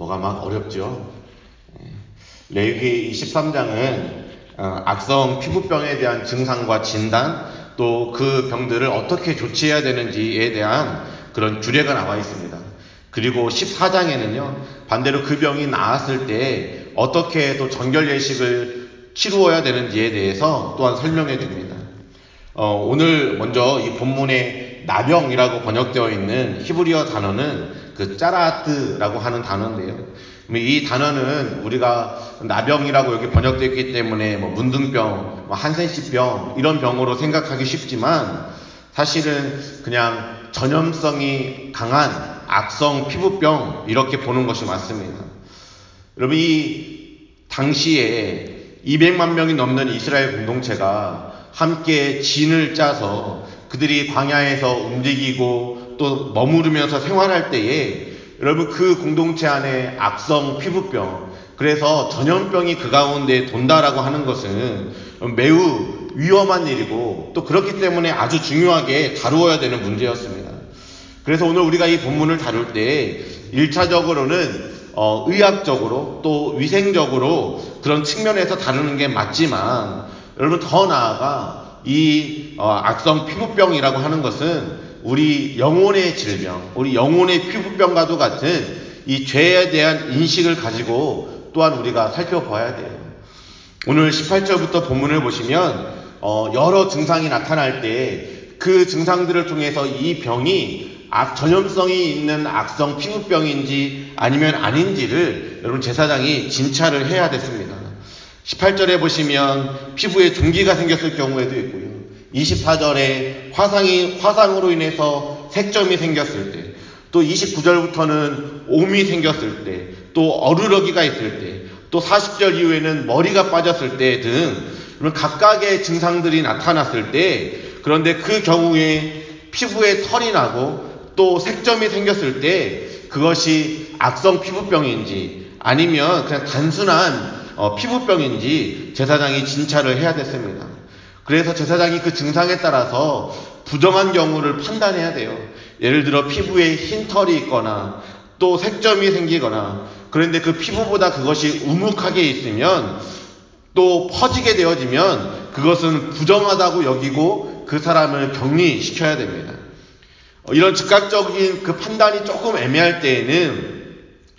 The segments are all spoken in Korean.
뭐가 막 어렵죠. 예. 레위기 23장은 어, 악성 피부병에 대한 증상과 진단 또 그 병들을 어떻게 조치해야 되는지에 대한 그런 규례가 나와 있습니다. 그리고 14장에는요, 반대로 그 병이 나았을 때 어떻게 또 정결 예식을 치루어야 되는지에 대해서 또한 설명해 줍니다. 어, 오늘 먼저 이 본문 에 나병이라고 번역되어 있는 히브리어 단어는 그 짜라트라고 하는 단어인데요. 이 단어는 우리가 나병이라고 여기 번역되어 있기 때문에 뭐 문둥병, 뭐 한센시병 이런 병으로 생각하기 쉽지만 사실은 그냥 전염성이 강한 악성 피부병 이렇게 보는 것이 맞습니다. 여러분 이 당시에 200만 명이 넘는 이스라엘 공동체가 함께 진을 짜서 그들이 광야에서 움직이고 또 머무르면서 생활할 때에 여러분 그 공동체 안에 악성 피부병 그래서 전염병이 그 가운데 돈다라고 하는 것은 매우 위험한 일이고 또 그렇기 때문에 아주 중요하게 다루어야 되는 문제였습니다. 그래서 오늘 우리가 이 본문을 다룰 때 1차적으로는 어, 의학적으로 또 위생적으로 그런 측면에서 다루는 게 맞지만 여러분 더 나아가 이 어, 악성 피부병이라고 하는 것은 우리 영혼의 질병, 우리 영혼의 피부병과도 같은 이 죄에 대한 인식을 가지고 또한 우리가 살펴봐야 돼요. 오늘 18절부터 본문을 보시면 어, 여러 증상이 나타날 때 그 증상들을 통해서 이 병이 악, 전염성이 있는 악성 피부병인지 아니면 아닌지를 여러분 제사장이 진찰을 해야 됐습니다. 18절에 보시면 피부에 종기가 생겼을 경우에도 있고요. 24절에 화상이, 화상으로 인해서 색점이 생겼을 때, 또 29절부터는 옴이 생겼을 때, 또 어루러기가 있을 때, 또 40절 이후에는 머리가 빠졌을 때 등, 각각의 증상들이 나타났을 때, 그런데 그 경우에 피부에 털이 나고 또 색점이 생겼을 때 그것이 악성 피부병인지 아니면 그냥 단순한 어, 피부병인지 제사장이 진찰을 해야 됐습니다. 그래서 제사장이 그 증상에 따라서 부정한 경우를 판단해야 돼요. 예를 들어 피부에 흰 털이 있거나 또 색점이 생기거나 그런데 그 피부보다 그것이 우묵하게 있으면 또 퍼지게 되어지면 그것은 부정하다고 여기고 그 사람을 격리시켜야 됩니다. 어, 이런 즉각적인 그 판단이 조금 애매할 때에는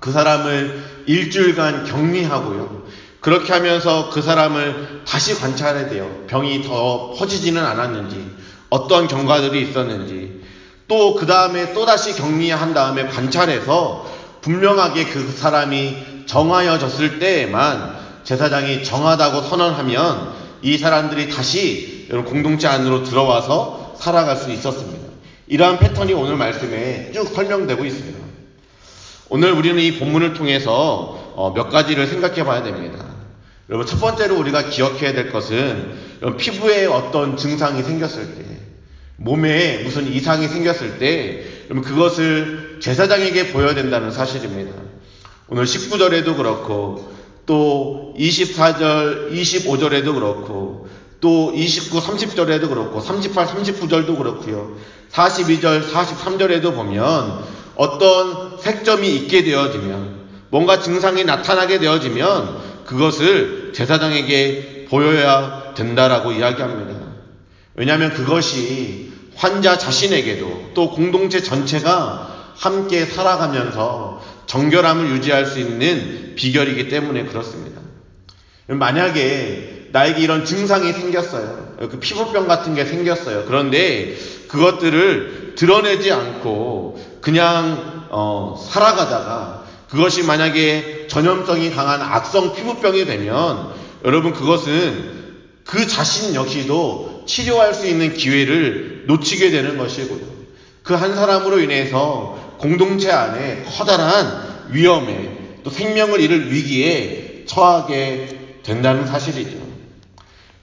그 사람을 일주일간 격리하고요. 그렇게 하면서 그 사람을 다시 관찰해야 돼요. 병이 더 퍼지지는 않았는지, 어떤 경과들이 있었는지, 또 그 다음에 또다시 격리한 다음에 관찰해서 분명하게 그 사람이 정하여졌을 때에만 제사장이 정하다고 선언하면 이 사람들이 다시 공동체 안으로 들어와서 살아갈 수 있었습니다. 이러한 패턴이 오늘 말씀에 쭉 설명되고 있습니다. 오늘 우리는 이 본문을 통해서 어, 몇 가지를 생각해 봐야 됩니다. 여러분, 첫 번째로 우리가 기억해야 될 것은 피부에 어떤 증상이 생겼을 때, 몸에 무슨 이상이 생겼을 때, 그러면 그것을 제사장에게 보여야 된다는 사실입니다. 오늘 19절에도 그렇고, 또 24절, 25절에도 그렇고, 또 29, 30절에도 그렇고 38, 39절도 그렇고요. 42절, 43절에도 보면 어떤 색점이 있게 되어지면 뭔가 증상이 나타나게 되어지면 그것을 제사장에게 보여야 된다라고 이야기합니다. 왜냐하면 그것이 환자 자신에게도 또 공동체 전체가 함께 살아가면서 정결함을 유지할 수 있는 비결이기 때문에 그렇습니다. 만약에 나에게 이런 증상이 생겼어요. 그 피부병 같은 게 생겼어요. 그런데 그것들을 드러내지 않고 그냥 어, 살아가다가 그것이 만약에 전염성이 강한 악성 피부병이 되면 여러분 그것은 그 자신 역시도 치료할 수 있는 기회를 놓치게 되는 것이고요. 그 한 사람으로 인해서 공동체 안에 커다란 위험에 또 생명을 잃을 위기에 처하게 된다는 사실이죠.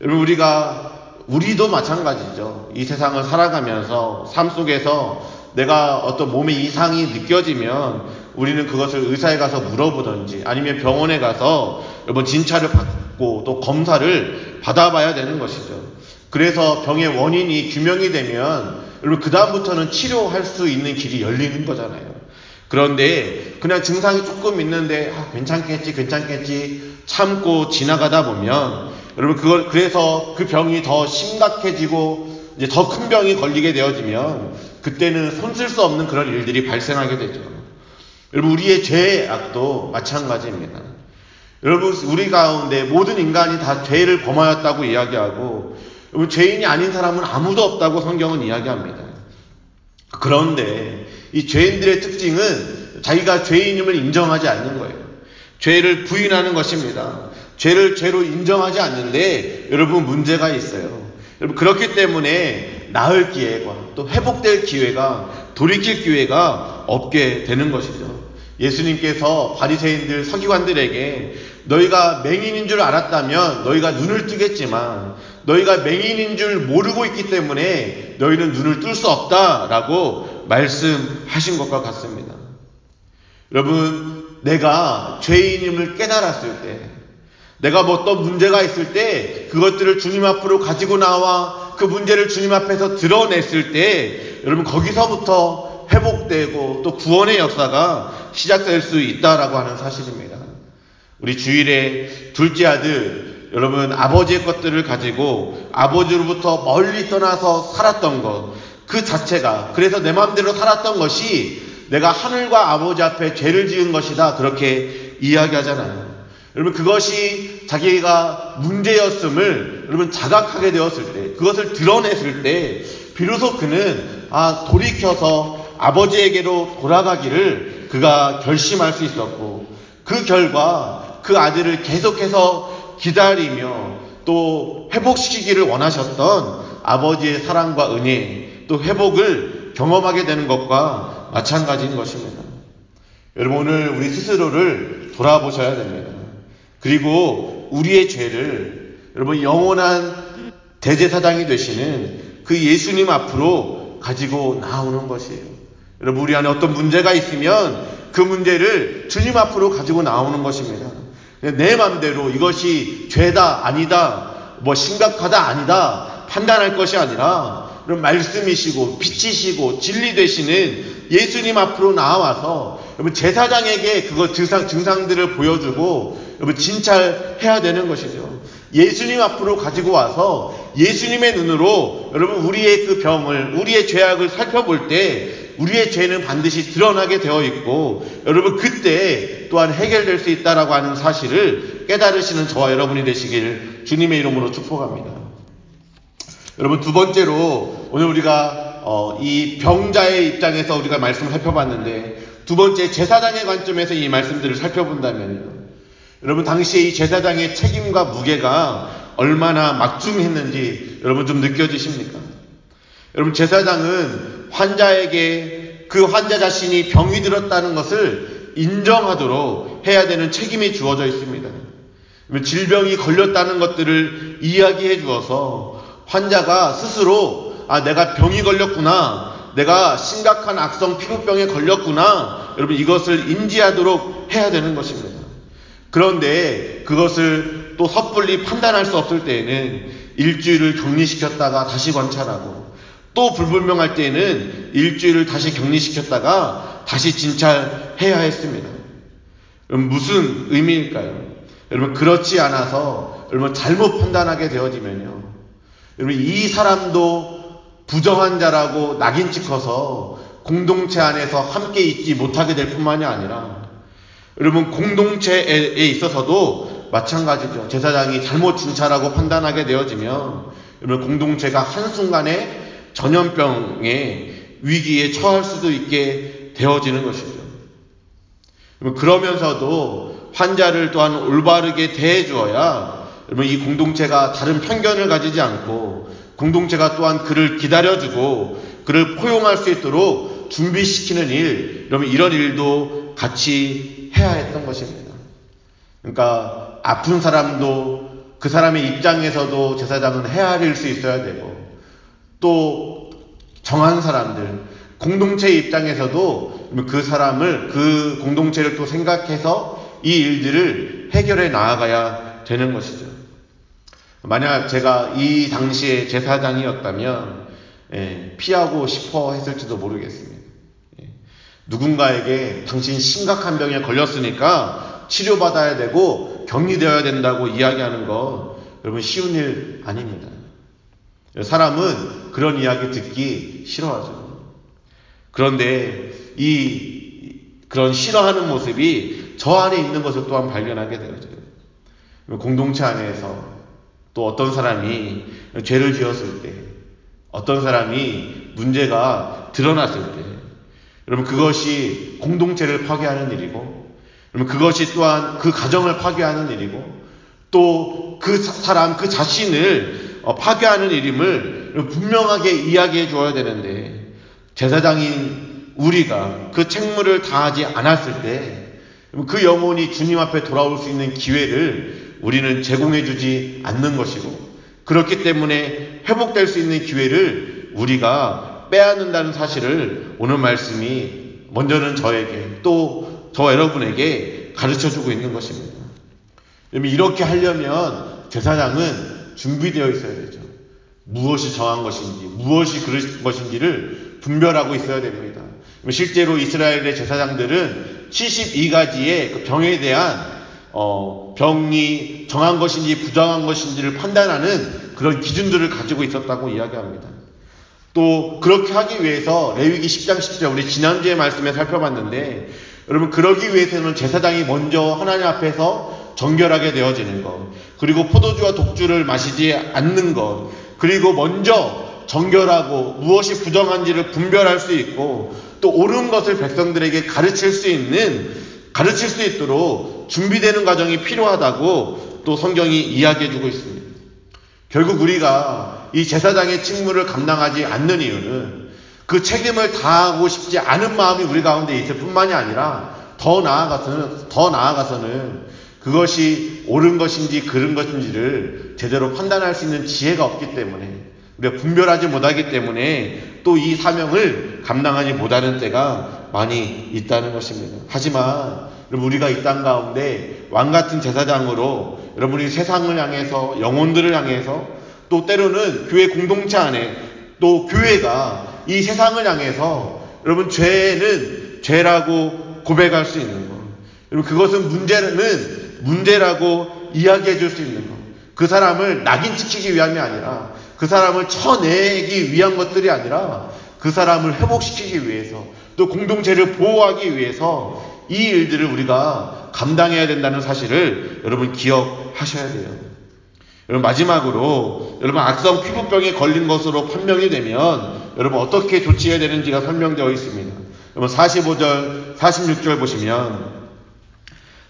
여러분 우리가 우리도 마찬가지죠. 이 세상을 살아가면서 삶 속에서 내가 어떤 몸에 이상이 느껴지면 우리는 그것을 의사에 가서 물어보든지 아니면 병원에 가서 여러분 진찰을 받고 또 검사를 받아봐야 되는 것이죠. 그래서 병의 원인이 규명이 되면 여러분 그다음부터는 치료할 수 있는 길이 열리는 거잖아요. 그런데 그냥 증상이 조금 있는데 아, 괜찮겠지, 괜찮겠지 참고 지나가다 보면 여러분 그걸 그래서 그 병이 더 심각해지고 이제 더 큰 병이 걸리게 되어지면 그때는 손쓸 수 없는 그런 일들이 발생하게 되죠. 여러분 우리의 죄의 악도 마찬가지입니다. 여러분 우리 가운데 모든 인간이 다 죄를 범하였다고 이야기하고 여러분 죄인이 아닌 사람은 아무도 없다고 성경은 이야기합니다. 그런데 이 죄인들의 특징은 자기가 죄인임을 인정하지 않는 거예요. 죄를 부인하는 것입니다. 죄를 죄로 인정하지 않는데 여러분 문제가 있어요. 여러분 그렇기 때문에 나을 기회가 또 회복될 기회가 돌이킬 기회가 없게 되는 것이죠. 예수님께서 바리새인들 서기관들에게 너희가 맹인인 줄 알았다면 너희가 눈을 뜨겠지만 너희가 맹인인 줄 모르고 있기 때문에 너희는 눈을 뜰 수 없다라고 말씀하신 것과 같습니다. 여러분 내가 죄인임을 깨달았을 때 내가 뭐 어떤 문제가 있을 때 그것들을 주님 앞으로 가지고 나와 그 문제를 주님 앞에서 드러냈을 때 여러분 거기서부터 회복되고 또 구원의 역사가 시작될 수 있다라고 하는 사실입니다. 우리 주일에 둘째 아들 여러분 아버지의 것들을 가지고 아버지로부터 멀리 떠나서 살았던 것 그 자체가 그래서 내 마음대로 살았던 것이 내가 하늘과 아버지 앞에 죄를 지은 것이다 그렇게 이야기하잖아요. 여러분 그것이 자기가 문제였음을 여러분 자각하게 되었을 때 그것을 드러냈을 때 비로소 그는 아 돌이켜서 아버지에게로 돌아가기를 그가 결심할 수 있었고 그 결과 그 아들을 계속해서 기다리며 또 회복시키기를 원하셨던 아버지의 사랑과 은혜 또 회복을 경험하게 되는 것과 마찬가지인 것입니다. 여러분 오늘 우리 스스로를 돌아보셔야 됩니다. 그리고 우리의 죄를 여러분 영원한 대제사장이 되시는 그 예수님 앞으로 가지고 나오는 것이에요. 여러분 우리 안에 어떤 문제가 있으면 그 문제를 주님 앞으로 가지고 나오는 것입니다. 내 마음대로 이것이 죄다 아니다 뭐 심각하다 아니다 판단할 것이 아니라 그런 말씀이시고 빛이시고 진리 되시는 예수님 앞으로 나와서 여러분 제사장에게 그거 증상 증상들을 보여주고 여러분 진찰해야 되는 것이죠. 예수님 앞으로 가지고 와서 예수님의 눈으로 여러분 우리의 그 병을 우리의 죄악을 살펴볼 때 우리의 죄는 반드시 드러나게 되어 있고 여러분 그때 또한 해결될 수 있다라고 하는 사실을 깨달으시는 저와 여러분이 되시길 주님의 이름으로 축복합니다. 여러분 두 번째로 오늘 우리가 어, 이 병자의 입장에서 우리가 말씀을 살펴봤는데 두 번째 제사장의 관점에서 이 말씀들을 살펴본다면요. 여러분 당시에 이 제사장의 책임과 무게가 얼마나 막중했는지 여러분 좀 느껴지십니까? 여러분 제사장은 환자에게 그 환자 자신이 병이 들었다는 것을 인정하도록 해야 되는 책임이 주어져 있습니다. 질병이 걸렸다는 것들을 이야기해 주어서 환자가 스스로 아 내가 병이 걸렸구나 내가 심각한 악성 피부병에 걸렸구나 여러분 이것을 인지하도록 해야 되는 것입니다. 그런데 그것을 또 섣불리 판단할 수 없을 때에는 일주일을 격리시켰다가 다시 관찰하고 또 불분명할 때에는 일주일을 다시 격리시켰다가 다시 진찰해야 했습니다. 그럼 무슨 의미일까요? 여러분 그렇지 않아서 여러분 잘못 판단하게 되어지면요. 여러분 이 사람도 부정한 자라고 낙인 찍어서 공동체 안에서 함께 있지 못하게 될 뿐만이 아니라 여러분 공동체에 있어서도 마찬가지죠. 제사장이 잘못 진찰하고 판단하게 되어지면 여러분 공동체가 한순간에 전염병의 위기에 처할 수도 있게 되어지는 것이죠. 그러면서도 환자를 또한 올바르게 대해 주어야 여러분 이 공동체가 다른 편견을 가지지 않고 공동체가 또한 그를 기다려주고 그를 포용할 수 있도록 준비시키는 일, 여러분 이런 일도 같이 해야 했던 것입니다. 그러니까 아픈 사람도 그 사람의 입장에서도 제사장은 헤아릴 수 있어야 되고 또 정한 사람들 공동체 입장에서도 그 사람을 그 공동체를 또 생각해서 이 일들을 해결해 나아가야 되는 것이죠. 만약 제가 이 당시에 제사장이었다면 예, 피하고 싶어 했을지도 모르겠습니다. 예. 누군가에게 당신 심각한 병에 걸렸으니까 치료받아야 되고 격리되어야 된다고 이야기하는 거 여러분 쉬운 일 아닙니다. 사람은 그런 이야기 듣기 싫어하죠. 그런데 이 그런 싫어하는 모습이 저 안에 있는 것을 또한 발견하게 되죠. 공동체 안에서 또 어떤 사람이 죄를 지었을 때, 어떤 사람이 문제가 드러났을 때, 여러분 그것이 공동체를 파괴하는 일이고, 여러분 그것이 또한 그 가정을 파괴하는 일이고, 또 그 사람 그 자신을 어, 파괴하는 일임을 분명하게 이야기해 줘야 되는데, 제사장인 우리가 그 책무를 다하지 않았을 때, 그 영혼이 주님 앞에 돌아올 수 있는 기회를 우리는 제공해 주지 않는 것이고, 그렇기 때문에 회복될 수 있는 기회를 우리가 빼앗는다는 사실을 오늘 말씀이 먼저는 저에게 또 저 여러분에게 가르쳐 주고 있는 것입니다. 이렇게 하려면 제사장은 준비되어 있어야 되죠. 무엇이 정한 것인지, 무엇이 그릇 것인지를 분별하고 있어야 됩니다. 실제로 이스라엘의 제사장들은 72가지의 그 병에 대한 어, 병이 정한 것인지 부정한 것인지를 판단하는 그런 기준들을 가지고 있었다고 이야기합니다. 또 그렇게 하기 위해서 레위기 10장 10절 우리 지난주에 말씀에 살펴봤는데 여러분 그러기 위해서는 제사장이 먼저 하나님 앞에서 정결하게 되어지는 것 그리고 포도주와 독주를 마시지 않는 것 그리고 먼저 정결하고 무엇이 부정한지를 분별할 수 있고 또 옳은 것을 백성들에게 가르칠 수 있는 가르칠 수 있도록 준비되는 과정이 필요하다고 또 성경이 이야기해 주고 있습니다. 결국 우리가 이 제사장의 직무를 감당하지 않는 이유는 그 책임을 다하고 싶지 않은 마음이 우리 가운데 있을 뿐만이 아니라 더 나아가서는 더 나아가서는 그것이 옳은 것인지 그른 것인지를 제대로 판단할 수 있는 지혜가 없기 때문에 우리가 분별하지 못하기 때문에 또 이 사명을 감당하지 못하는 때가 많이 있다는 것입니다. 하지만 우리가 이 땅 가운데 왕 같은 제사장으로 여러분이 세상을 향해서 영혼들을 향해서 또 때로는 교회 공동체 안에 또 교회가 이 세상을 향해서 여러분 죄는 죄라고 고백할 수 있는 것. 여러분 그것은 문제는 문제라고 이야기해 줄 수 있는 것. 그 사람을 낙인 찍히기 위함이 아니라 그 사람을 쳐내기 위한 것들이 아니라 그 사람을 회복시키기 위해서 또 공동체를 보호하기 위해서 이 일들을 우리가 감당해야 된다는 사실을 여러분 기억하셔야 돼요. 여러분 마지막으로 여러분 악성 피부병에 걸린 것으로 판명이 되면 여러분 어떻게 조치해야 되는지가 설명되어 있습니다. 여러분 45절, 46절 보시면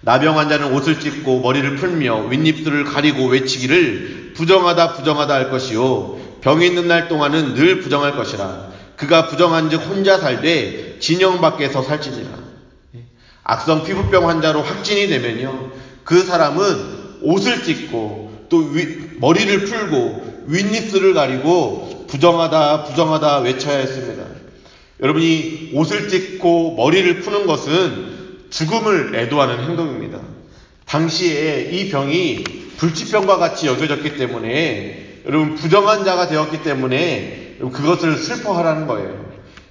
나병 환자는 옷을 찢고 머리를 풀며 윗입술을 가리고 외치기를 부정하다 부정하다 할 것이요. 병이 있는 날 동안은 늘 부정할 것이라. 그가 부정한즉 혼자 살되 진영 밖에서 살지니라. 악성 피부병 환자로 확진이 되면요. 그 사람은 옷을 찢고 또 위, 머리를 풀고 윗입술을 가리고 부정하다 부정하다 외쳐야 했습니다. 여러분이 옷을 찢고 머리를 푸는 것은 죽음을 애도하는 행동입니다. 당시에 이 병이 불치병과 같이 여겨졌기 때문에 여러분 부정한 자가 되었기 때문에 그것을 슬퍼하라는 거예요.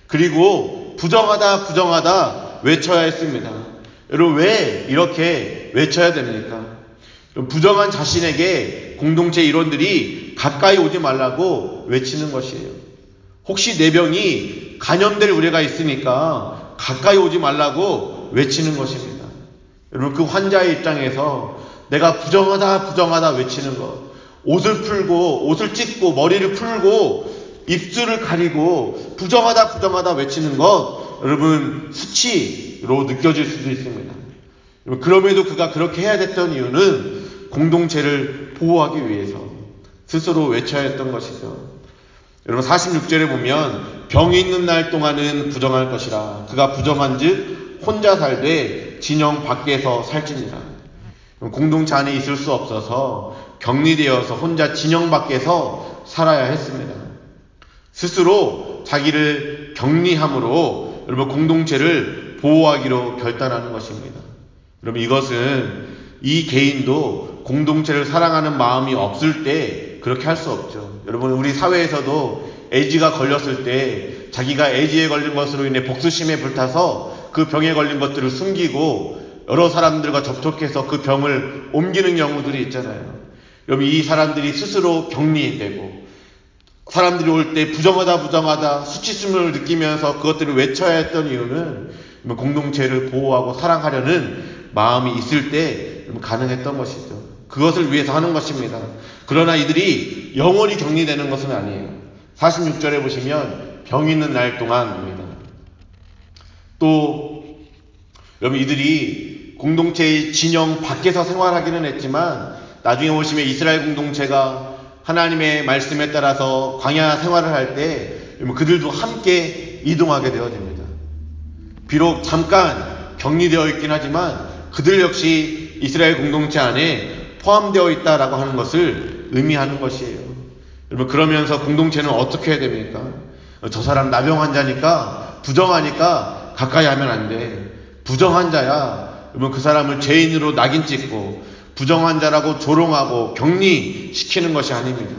그리고 부정하다 부정하다 외쳐야 했습니다. 여러분 왜 이렇게 외쳐야 됩니까? 부정한 자신에게 공동체 일원들이 가까이 오지 말라고 외치는 것이에요. 혹시 내 병이 감염될 우려가 있으니까 가까이 오지 말라고 외치는 것입니다. 여러분 그 환자의 입장에서 내가 부정하다 부정하다 외치는 것 옷을 풀고 옷을 찢고 머리를 풀고 입술을 가리고 부정하다 부정하다 외치는 것 여러분 수치로 느껴질 수도 있습니다. 그럼에도 그가 그렇게 해야 됐던 이유는 공동체를 보호하기 위해서 스스로 외쳐야 했던 것이죠. 여러분 46절에 보면 병이 있는 날 동안은 부정할 것이라 그가 부정한 즉 혼자 살되 진영 밖에서 살지니라. 공동체 안에 있을 수 없어서 격리되어서 혼자 진영 밖에서 살아야 했습니다. 스스로 자기를 격리함으로 여러분 공동체를 보호하기로 결단하는 것입니다. 여러분 이것은 이 개인도 공동체를 사랑하는 마음이 없을 때 그렇게 할 수 없죠. 여러분 우리 사회에서도 에이즈가 걸렸을 때 자기가 에이즈에 걸린 것으로 인해 복수심에 불타서 그 병에 걸린 것들을 숨기고 여러 사람들과 접촉해서 그 병을 옮기는 경우들이 있잖아요. 여러분 이 사람들이 스스로 격리되고 사람들이 올 때 부정하다 부정하다 수치심을 느끼면서 그것들을 외쳐야 했던 이유는 공동체를 보호하고 사랑하려는 마음이 있을 때 가능했던 것이죠. 그것을 위해서 하는 것입니다. 그러나 이들이 영원히 격리되는 것은 아니에요. 46절에 보시면 병 있는 날 동안입니다. 또 여러분 이들이 공동체의 진영 밖에서 생활하기는 했지만 나중에 보시면 이스라엘 공동체가 하나님의 말씀에 따라서 광야 생활을 할 때 그들도 함께 이동하게 되어집니다. 비록 잠깐 격리되어 있긴 하지만 그들 역시 이스라엘 공동체 안에 포함되어 있다라고 하는 것을 의미하는 것이에요. 여러분 그러면서 공동체는 어떻게 해야 됩니까? 저 사람 나병 환자니까 부정하니까 가까이 하면 안 돼. 부정한 자야. 그러면 그 사람을 죄인으로 낙인 찍고 부정한 자라고 조롱하고 격리시키는 것이 아닙니다.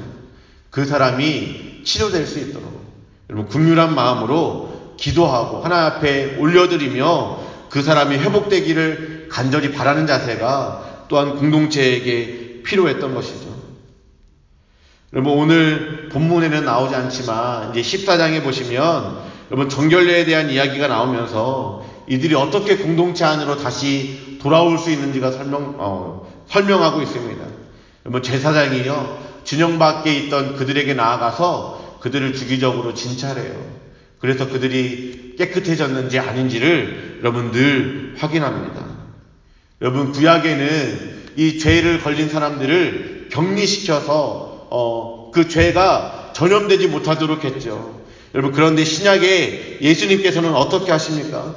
그 사람이 치료될 수 있도록 여러분 국률한 마음으로 기도하고 하나 앞에 올려드리며 그 사람이 회복되기를 간절히 바라는 자세가 또한 공동체에게 필요했던 것이죠. 여러분 오늘 본문에는 나오지 않지만 이제 14장에 보시면 여러분 정결례에 대한 이야기가 나오면서 이들이 어떻게 공동체 안으로 다시 돌아올 수 있는지가 설명 어, 설명하고 있습니다. 여러분 제사장이요 진영 밖에 있던 그들에게 나아가서 그들을 주기적으로 진찰해요. 그래서 그들이 깨끗해졌는지 아닌지를 여러분 늘 확인합니다. 여러분 구약에는 이 죄를 걸린 사람들을 격리시켜서 어, 그 죄가 전염되지 못하도록 했죠. 여러분 그런데 신약에 예수님께서는 어떻게 하십니까?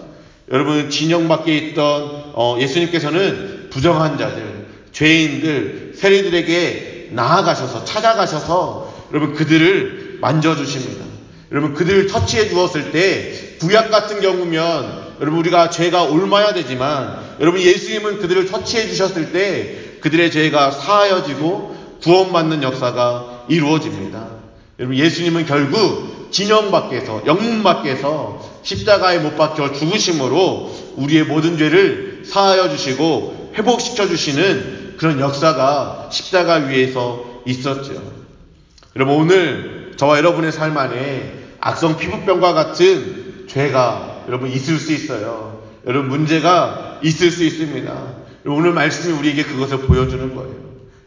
여러분 진영 밖에 있던 어, 예수님께서는 부정한 자들, 죄인들, 세리들에게 나아가셔서 찾아가셔서 여러분 그들을 만져주십니다. 여러분 그들을 터치해 주었을 때 구약 같은 경우면 여러분 우리가 죄가 옮아야 되지만 여러분 예수님은 그들을 터치해 주셨을 때 그들의 죄가 사하여지고 구원받는 역사가 이루어집니다. 여러분 예수님은 결국 진영 밖에서 영문 밖에서 십자가에 못 박혀 죽으심으로 우리의 모든 죄를 사하여 주시고 회복시켜 주시는 그런 역사가 십자가 위에서 있었죠. 여러분 오늘 저와 여러분의 삶 안에 악성 피부병과 같은 죄가 여러분 있을 수 있어요. 여러분 문제가 있을 수 있습니다. 오늘 말씀이 우리에게 그것을 보여주는 거예요.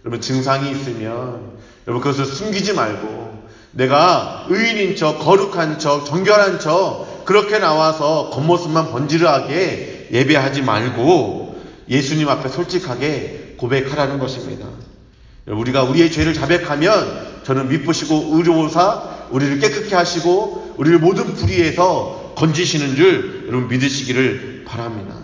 여러분 증상이 있으면 여러분 그것을 숨기지 말고 내가 의인인 척, 거룩한 척, 정결한 척 그렇게 나와서 겉모습만 번지르하게 예배하지 말고 예수님 앞에 솔직하게 고백하라는 것입니다. 우리가 우리의 죄를 자백하면 저는 미쁘시고 의로우사 우리를 깨끗게 하시고 우리를 모든 불의에서 건지시는 줄 여러분 믿으시기를 바랍니다.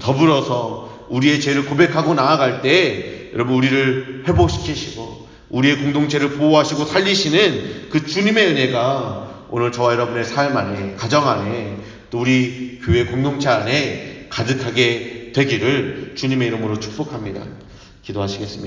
더불어서 우리의 죄를 고백하고 나아갈 때 여러분 우리를 회복시키시고 우리의 공동체를 보호하시고 살리시는 그 주님의 은혜가 오늘 저와 여러분의 삶 안에 가정 안에 또 우리 교회 공동체 안에 가득하게 되기를 주님의 이름으로 축복합니다. 기도하시겠습니다.